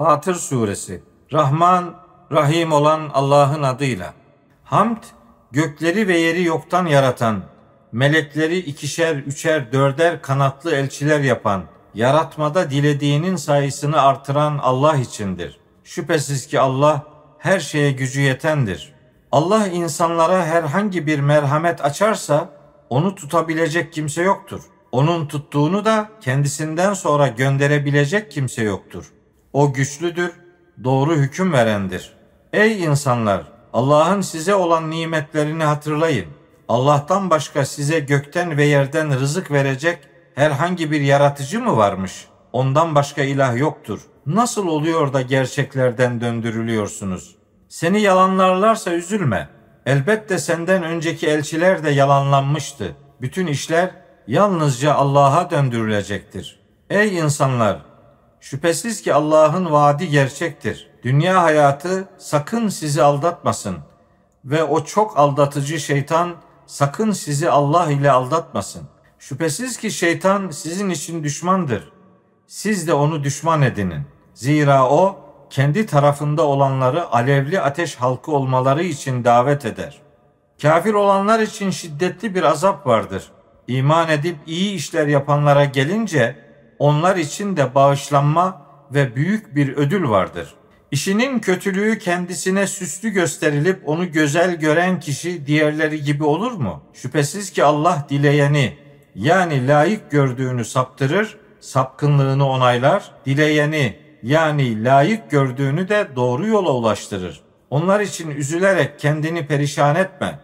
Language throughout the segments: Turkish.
Fatır Suresi Rahman, Rahim olan Allah'ın adıyla. Hamd, gökleri ve yeri yoktan yaratan, melekleri ikişer, üçer, dörder kanatlı elçiler yapan, yaratmada dilediğinin sayısını artıran Allah içindir. Şüphesiz ki Allah her şeye gücü yetendir. Allah insanlara herhangi bir merhamet açarsa onu tutabilecek kimse yoktur. Onun tuttuğunu da kendisinden sonra gönderebilecek kimse yoktur. O güçlüdür, doğru hüküm verendir. Ey insanlar! Allah'ın size olan nimetlerini hatırlayın. Allah'tan başka size gökten ve yerden rızık verecek herhangi bir yaratıcı mı varmış? Ondan başka ilah yoktur. Nasıl oluyor da gerçeklerden döndürülüyorsunuz? Seni yalanlarlarsa üzülme. Elbette senden önceki elçiler de yalanlanmıştı. Bütün işler yalnızca Allah'a döndürülecektir. Ey insanlar! Şüphesiz ki Allah'ın vaadi gerçektir. Dünya hayatı sakın sizi aldatmasın ve o çok aldatıcı şeytan sakın sizi Allah ile aldatmasın. Şüphesiz ki şeytan sizin için düşmandır. Siz de onu düşman edinin. Zira o kendi tarafında olanları alevli ateş halkı olmaları için davet eder. Kafir olanlar için şiddetli bir azap vardır. İman edip iyi işler yapanlara gelince onlar için de bağışlanma ve büyük bir ödül vardır. İşinin kötülüğü kendisine süslü gösterilip onu güzel gören kişi diğerleri gibi olur mu? Şüphesiz ki Allah dileyeni yani layık gördüğünü saptırır, sapkınlığını onaylar, dileyeni yani layık gördüğünü de doğru yola ulaştırır. Onlar için üzülerek kendini perişan etme.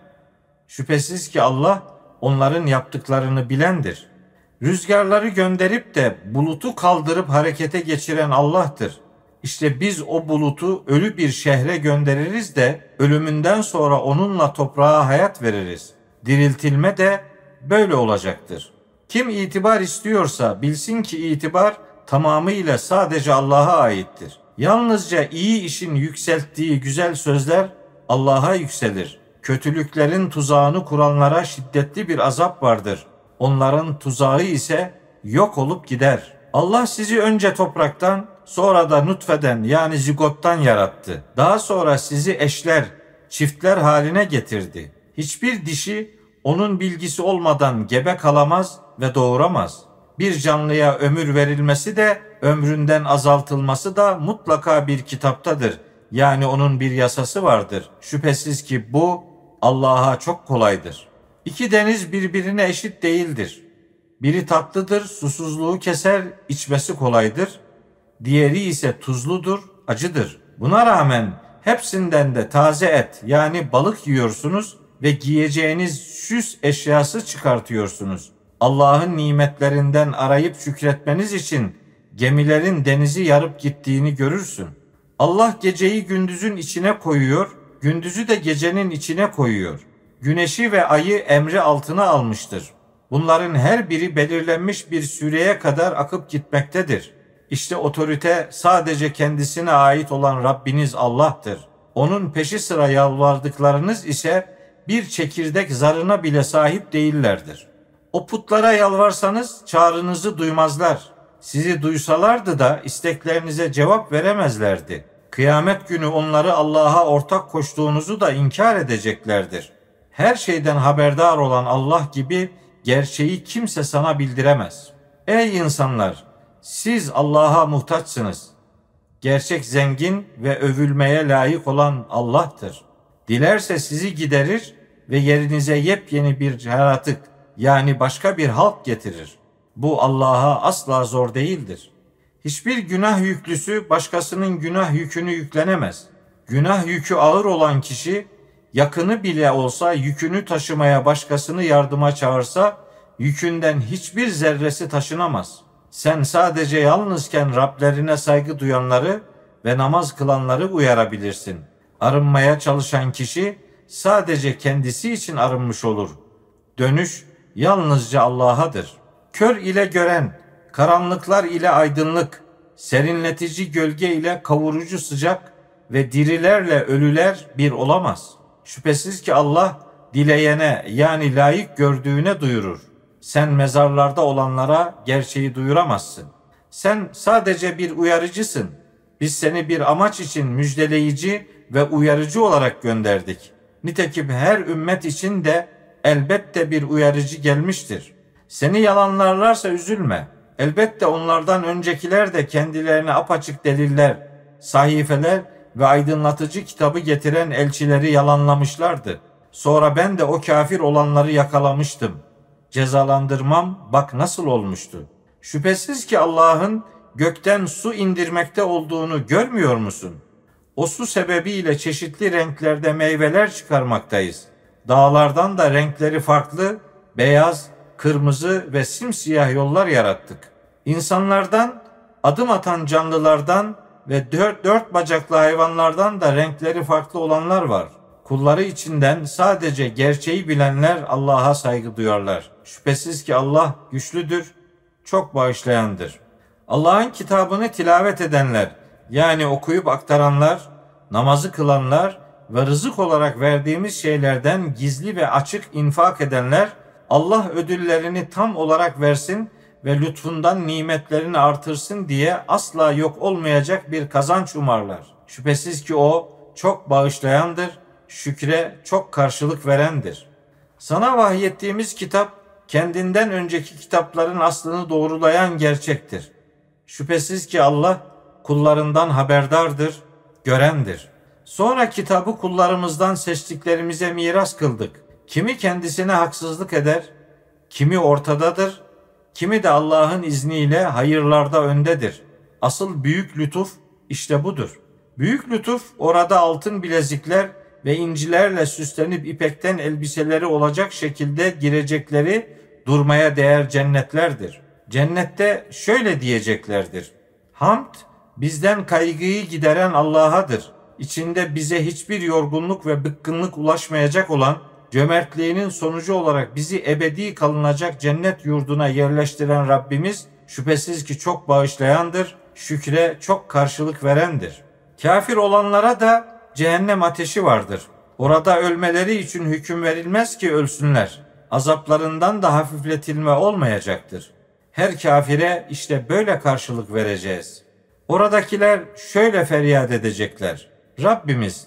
Şüphesiz ki Allah onların yaptıklarını bilendir. Rüzgarları gönderip de bulutu kaldırıp harekete geçiren Allah'tır. İşte biz o bulutu ölü bir şehre göndeririz de ölümünden sonra onunla toprağa hayat veririz. Diriltilme de böyle olacaktır. Kim itibar istiyorsa bilsin ki itibar tamamıyla sadece Allah'a aittir. Yalnızca iyi işin yükselttiği güzel sözler Allah'a yükselir. Kötülüklerin tuzağını kuranlara şiddetli bir azap vardır. Onların tuzağı ise yok olup gider. Allah sizi önce topraktan, sonra da nutfeden yani zigottan yarattı. Daha sonra sizi eşler, çiftler haline getirdi. Hiçbir dişi onun bilgisi olmadan gebe kalamaz ve doğuramaz. Bir canlıya ömür verilmesi de ömründen azaltılması da mutlaka bir kitaptadır. Yani onun bir yasası vardır. Şüphesiz ki bu Allah'a çok kolaydır. İki deniz birbirine eşit değildir. Biri tatlıdır, susuzluğu keser, içmesi kolaydır. Diğeri ise tuzludur, acıdır. Buna rağmen hepsinden de taze et yani balık yiyorsunuz ve giyeceğiniz süs eşyası çıkartıyorsunuz. Allah'ın nimetlerinden arayıp şükretmeniz için gemilerin denizi yarıp gittiğini görürsün. Allah geceyi gündüzün içine koyuyor, gündüzü de gecenin içine koyuyor. Güneşi ve ayı emri altına almıştır. Bunların her biri belirlenmiş bir süreye kadar akıp gitmektedir. İşte otorite sadece kendisine ait olan Rabbiniz Allah'tır. Onun peşi sıra yalvardıklarınız ise bir çekirdek zarına bile sahip değillerdir. O putlara yalvarsanız çağrınızı duymazlar. Sizi duysalardı da isteklerinize cevap veremezlerdi. Kıyamet günü onları Allah'a ortak koştuğunuzu da inkar edeceklerdir. Her şeyden haberdar olan Allah gibi gerçeği kimse sana bildiremez. Ey insanlar! Siz Allah'a muhtaçsınız. Gerçek zengin ve övülmeye layık olan Allah'tır. Dilerse sizi giderir ve yerinize yepyeni bir yaratık yani başka bir halk getirir. Bu Allah'a asla zor değildir. Hiçbir günah yüklüsü başkasının günah yükünü yüklenemez. Günah yükü ağır olan kişi yakını bile olsa yükünü taşımaya başkasını yardıma çağırsa yükünden hiçbir zerresi taşınamaz. Sen sadece yalnızken Rablerine saygı duyanları ve namaz kılanları uyarabilirsin. Arınmaya çalışan kişi sadece kendisi için arınmış olur. Dönüş yalnızca Allah'adır. Kör ile gören, karanlıklar ile aydınlık, serinletici gölge ile kavurucu sıcak ve dirilerle ölüler bir olamaz. Şüphesiz ki Allah dileyene yani layık gördüğüne duyurur. Sen mezarlarda olanlara gerçeği duyuramazsın. Sen sadece bir uyarıcısın. Biz seni bir amaç için müjdeleyici ve uyarıcı olarak gönderdik. Nitekim her ümmet için de elbette bir uyarıcı gelmiştir. Seni yalanlarlarsa üzülme. Elbette onlardan öncekiler de kendilerine apaçık deliller, sahifeler ve aydınlatıcı kitabı getiren elçileri yalanlamışlardı. Sonra ben de o kafir olanları yakalamıştım. Cezalandırmam bak nasıl olmuştu. Şüphesiz ki Allah'ın gökten su indirmekte olduğunu görmüyor musun? O su sebebiyle çeşitli renklerde meyveler çıkarmaktayız. Dağlardan da renkleri farklı, beyaz, kırmızı ve simsiyah yollar yarattık. İnsanlardan, adım atan canlılardan ve dört, dört bacaklı hayvanlardan da renkleri farklı olanlar var. Kulları içinden sadece gerçeği bilenler Allah'a saygı duyarlar. Şüphesiz ki Allah güçlüdür, çok bağışlayandır. Allah'ın kitabını tilavet edenler, yani okuyup aktaranlar, namazı kılanlar ve rızık olarak verdiğimiz şeylerden gizli ve açık infak edenler, Allah ödüllerini tam olarak versin ve lütfundan nimetlerini artırsın diye asla yok olmayacak bir kazanç umarlar. Şüphesiz ki o çok bağışlayandır, şükre çok karşılık verendir. Sana vahyettiğimiz kitap kendinden önceki kitapların aslını doğrulayan gerçektir. Şüphesiz ki Allah kullarından haberdardır, görendir. Sonra kitabı kullarımızdan seçtiklerimize miras kıldık. Kimi kendisine haksızlık eder, kimi ortadadır, kimi de Allah'ın izniyle hayırlarda öndedir. Asıl büyük lütuf işte budur. Büyük lütuf orada altın bilezikler ve incilerle süslenip ipekten elbiseleri olacak şekilde girecekleri durmaya değer cennetlerdir. Cennette şöyle diyeceklerdir. Hamd bizden kaygıyı gideren Allah'adır. İçinde bize hiçbir yorgunluk ve bıkkınlık ulaşmayacak olan cömertliğinin sonucu olarak bizi ebedi kalınacak cennet yurduna yerleştiren Rabbimiz şüphesiz ki çok bağışlayandır, şükre çok karşılık verendir. Kafir olanlara da cehennem ateşi vardır. Orada ölmeleri için hüküm verilmez ki ölsünler. Azaplarından da hafifletilme olmayacaktır. Her kafire işte böyle karşılık vereceğiz. Oradakiler şöyle feryat edecekler. Rabbimiz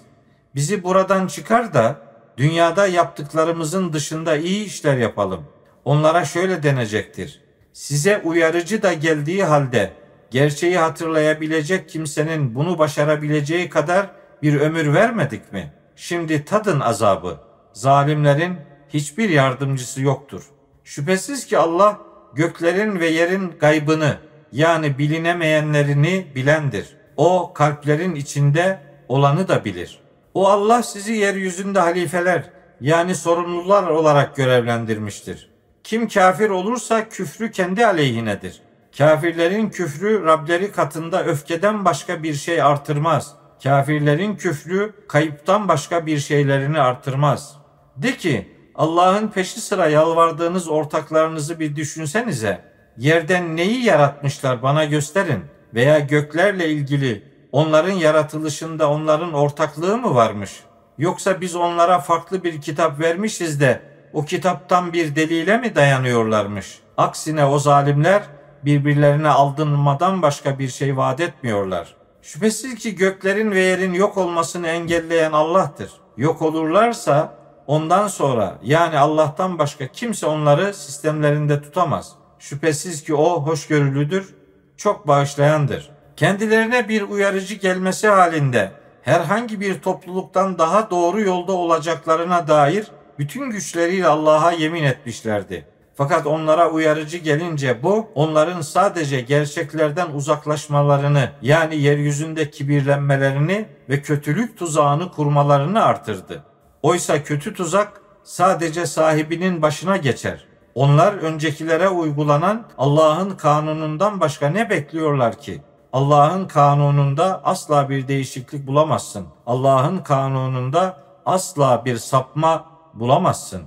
bizi buradan çıkar da dünyada yaptıklarımızın dışında iyi işler yapalım. Onlara şöyle denecektir. Size uyarıcı da geldiği halde gerçeği hatırlayabilecek kimsenin bunu başarabileceği kadar bir ömür vermedik mi? Şimdi tadın azabı. Zalimlerin hiçbir yardımcısı yoktur. Şüphesiz ki Allah göklerin ve yerin gaybını yani bilinemeyenlerini bilendir. O kalplerin içinde olanı da bilir. O Allah sizi yeryüzünde halifeler yani sorumlular olarak görevlendirmiştir. Kim kafir olursa küfrü kendi aleyhinedir. Kafirlerin küfrü Rableri katında öfkeden başka bir şey artırmaz. Kafirlerin küfrü kayıptan başka bir şeylerini artırmaz. De ki Allah'ın peşi sıra yalvardığınız ortaklarınızı bir düşünsenize. Yerden neyi yaratmışlar bana gösterin veya göklerle ilgili onların yaratılışında onların ortaklığı mı varmış? Yoksa biz onlara farklı bir kitap vermişiz de o kitaptan bir delile mi dayanıyorlarmış? Aksine o zalimler birbirlerine aldırmadan başka bir şey vaat etmiyorlar. Şüphesiz ki göklerin ve yerin yok olmasını engelleyen Allah'tır. Yok olurlarsa ondan sonra yani Allah'tan başka kimse onları sistemlerinde tutamaz. Şüphesiz ki o hoşgörülüdür, çok bağışlayandır. Kendilerine bir uyarıcı gelmesi halinde herhangi bir topluluktan daha doğru yolda olacaklarına dair bütün güçleriyle Allah'a yemin etmişlerdi. Fakat onlara uyarıcı gelince bu onların sadece gerçeklerden uzaklaşmalarını yani yeryüzünde kibirlenmelerini ve kötülük tuzağını kurmalarını artırdı. Oysa kötü tuzak sadece sahibinin başına geçer. Onlar öncekilere uygulanan Allah'ın kanunundan başka ne bekliyorlar ki? Allah'ın kanununda asla bir değişiklik bulamazsın. Allah'ın kanununda asla bir sapma bulamazsın.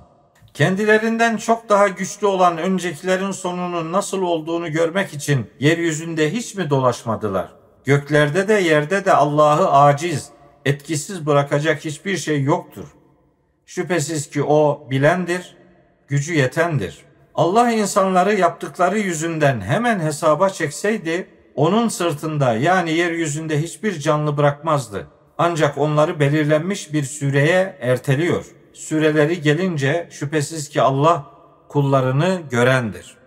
Kendilerinden çok daha güçlü olan öncekilerin sonunun nasıl olduğunu görmek için yeryüzünde hiç mi dolaşmadılar? Göklerde de yerde de Allah'ı aciz, etkisiz bırakacak hiçbir şey yoktur. Şüphesiz ki o bilendir, gücü yetendir. Allah insanları yaptıkları yüzünden hemen hesaba çekseydi onun sırtında yani yeryüzünde hiçbir canlı bırakmazdı. Ancak onları belirlenmiş bir süreye erteliyor. Süreleri gelince şüphesiz ki Allah kullarını görendir.